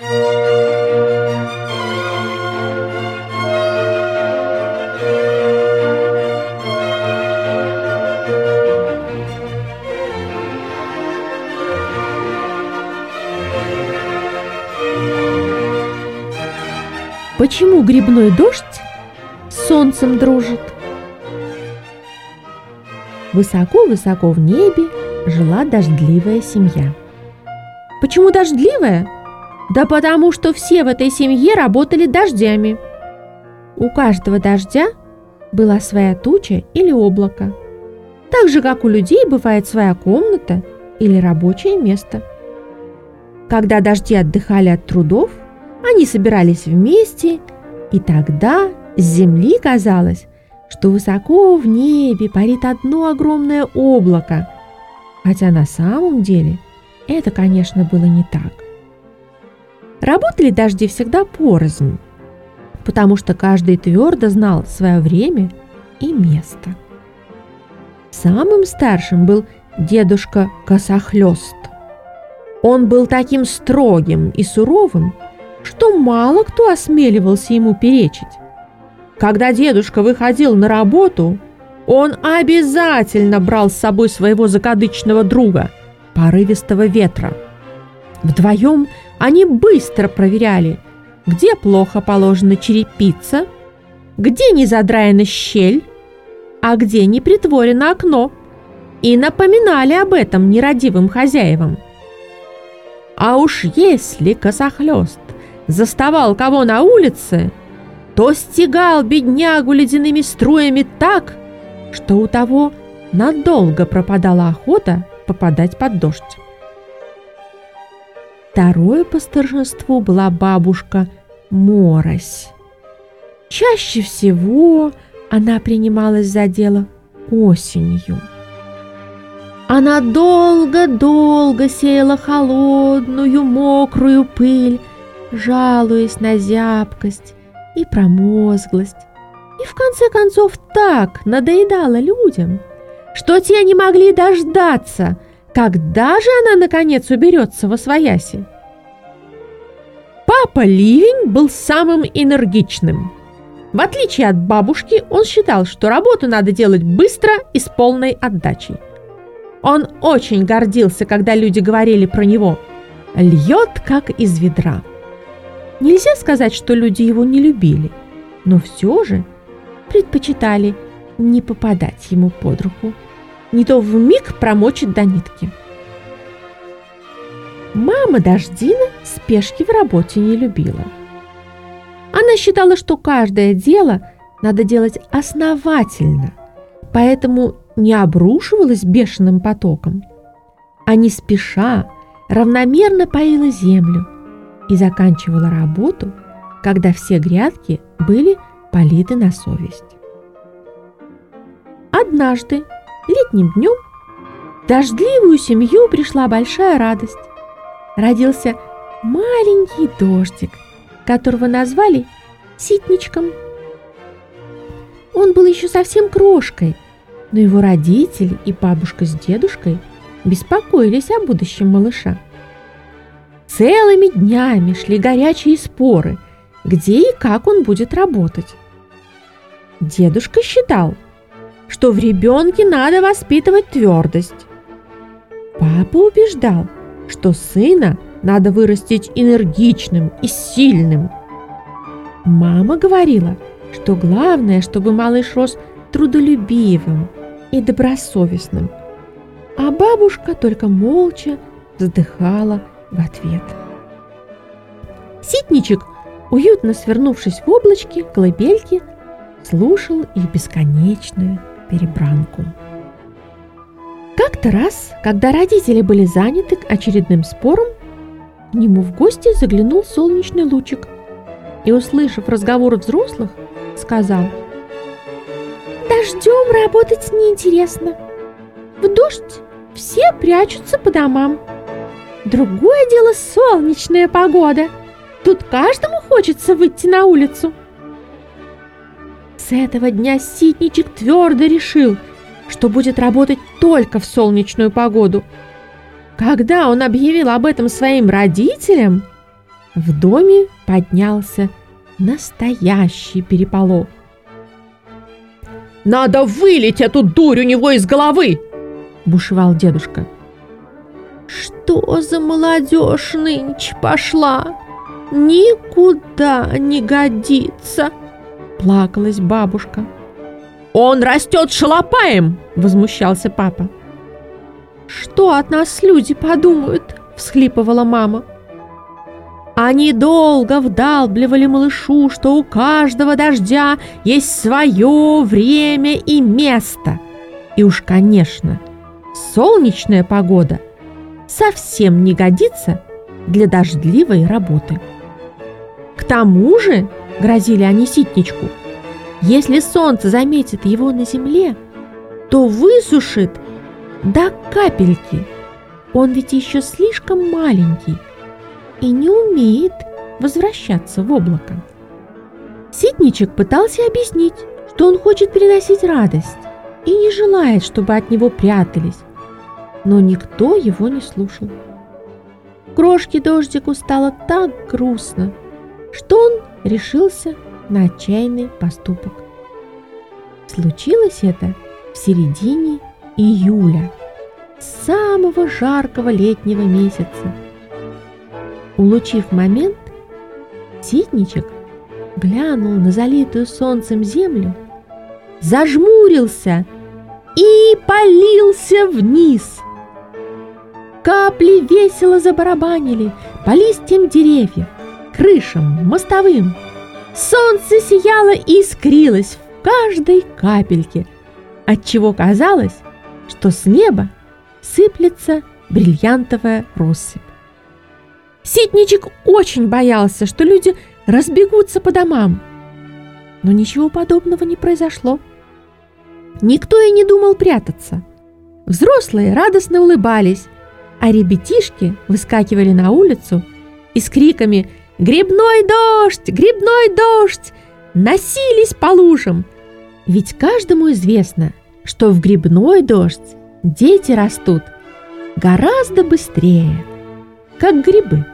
Почему грибной дождь с солнцем дружит? Высоко-высоко в небе жила дождливая семья. Почему дождливая? Да потому что все в этой семье работали дождями. У каждого дождя была своя туча или облако. Так же, как у людей бывает своя комната или рабочее место. Когда дожди отдыхали от трудов, они собирались вместе, и тогда с земли казалось, что высоко в небе парит одно огромное облако, хотя на самом деле это, конечно, было не так. Работали дожди всегда порознь, потому что каждый твердо знал свое время и место. Самым старшим был дедушка Косохлёст. Он был таким строгим и суровым, что мало кто осмеливался ему перечить. Когда дедушка выходил на работу, он обязательно брал с собой своего закадычного друга, порывистого ветра. Вдвоем они быстро проверяли, где плохо положена черепица, где не задраена щель, а где не притворено окно, и напоминали об этом нерадивым хозяевам. А уж если косохлёст заставал кого на улице, то стегал беднягу ледяными струями так, что у того надолго пропадала охота попадать под дождь. Второе по старшинству была бабушка Морось. Чаще всего она принималась за дело осенью. Она долго-долго сеяла холодную, мокрую пыль, жалуясь на зябкость и промозглость, и в конце концов так надоедала людям, что те не могли дождаться, когда же она наконец уберется во свояси. Папа Ливень был самым энергичным. В отличие от бабушки, он считал, что работу надо делать быстро и с полной отдачей. Он очень гордился, когда люди говорили про него «льет, как из ведра». Нельзя сказать, что люди его не любили, но все же предпочитали не попадать ему под руку, не то в миг промочит до нитки. Мама Дождина спешки в работе не любила. Она считала, что каждое дело надо делать основательно, поэтому не обрушивалась бешеным потоком, а не спеша равномерно поила землю – и заканчивала работу, когда все грядки были политы на совесть. Однажды, летним днем, в дождливую семью пришла большая радость. Родился маленький дождик, которого назвали Ситничком. Он был еще совсем крошкой, но его родители и бабушка с дедушкой беспокоились о будущем малыша. Целыми днями шли горячие споры, где и как он будет работать. Дедушка считал, что в ребенке надо воспитывать твердость. Папа убеждал, что сына надо вырастить энергичным и сильным. Мама говорила, что главное, чтобы малыш рос трудолюбивым и добросовестным. А бабушка только молча вздыхала в ответ. Ситничек, уютно свернувшись в облачке колыбельки, слушал их бесконечную перебранку. Как-то раз, когда родители были заняты очередным спором, к нему в гости заглянул солнечный лучик и, услышав разговор взрослых, сказал «Дождем работать неинтересно. В дождь все прячутся по домам. Другое дело солнечная погода. Тут каждому хочется выйти на улицу. С этого дня Ситничек твердо решил, что будет работать только в солнечную погоду. Когда он объявил об этом своим родителям, в доме поднялся настоящий переполох. «Надо вылить эту дурь у него из головы!» – бушевал дедушка. «Что за молодежь нынче пошла? Никуда не годится!» – плакалась бабушка. «Он растет шалопаем!» – возмущался папа. «Что от нас люди подумают?» – всхлипывала мама. Они долго вдалбливали малышу, что у каждого дождя есть свое время и место. И уж, конечно, солнечная погода совсем не годится для дождливой работы. К тому же, грозили они ситничку, если солнце заметит его на земле, то высушит до капельки. Он ведь еще слишком маленький и не умеет возвращаться в облако. Ситничек пытался объяснить, что он хочет переносить радость и не желает, чтобы от него прятались, но никто его не слушал. Крошке дождику стало так грустно, что он решился на отчаянный поступок. Случилось это в середине июля, самого жаркого летнего месяца – Улучив момент, ситничек глянул на залитую солнцем землю, зажмурился и полился вниз. Капли весело забарабанили по листьям деревьев, крышам, мостовым. Солнце сияло и искрилось в каждой капельке, отчего казалось, что с неба сыплется бриллиантовая россыпь. Ситничек очень боялся, что люди разбегутся по домам. Но ничего подобного не произошло. Никто и не думал прятаться. Взрослые радостно улыбались, а ребятишки выскакивали на улицу и с криками «Грибной дождь! Грибной дождь!» носились по лужам. Ведь каждому известно, что в грибной дождь дети растут гораздо быстрее как грибы.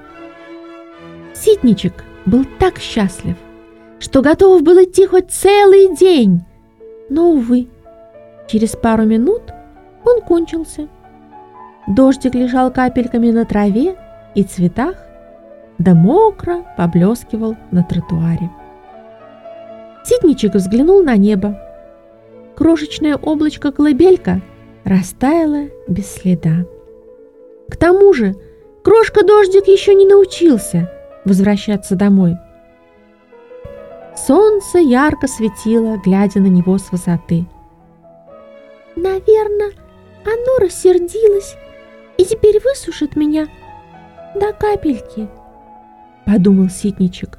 Ситничек был так счастлив, что готов был идти хоть целый день. Но, увы, через пару минут он кончился. Дождик лежал капельками на траве и цветах, да мокро поблескивал на тротуаре. Ситничек взглянул на небо. Крошечное облачко-колыбелька растаяло без следа. К тому же Крошка-дождик еще не научился возвращаться домой. Солнце ярко светило, глядя на него с высоты. «Наверное, оно рассердилось и теперь высушит меня до капельки», — подумал Ситничек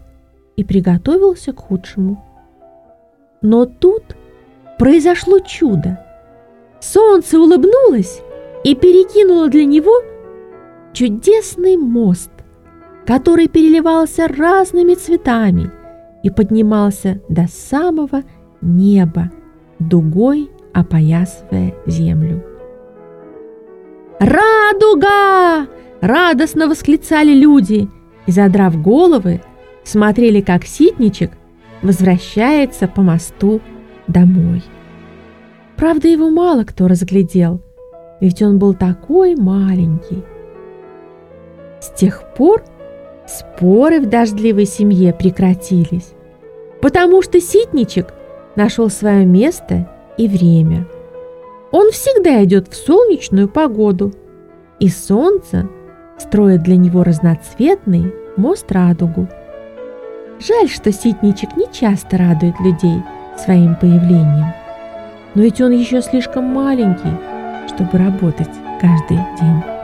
и приготовился к худшему. Но тут произошло чудо. Солнце улыбнулось и перекинуло для него — чудесный мост, который переливался разными цветами и поднимался до самого неба, дугой опоясывая землю. «Радуга!» – радостно восклицали люди и, задрав головы, смотрели, как ситничек возвращается по мосту домой. Правда, его мало кто разглядел, ведь он был такой маленький – с тех пор споры в дождливой семье прекратились, потому что Ситничек нашел свое место и время. Он всегда идет в солнечную погоду, и солнце строит для него разноцветный мост-радугу. Жаль, что Ситничек не часто радует людей своим появлением, но ведь он еще слишком маленький, чтобы работать каждый день.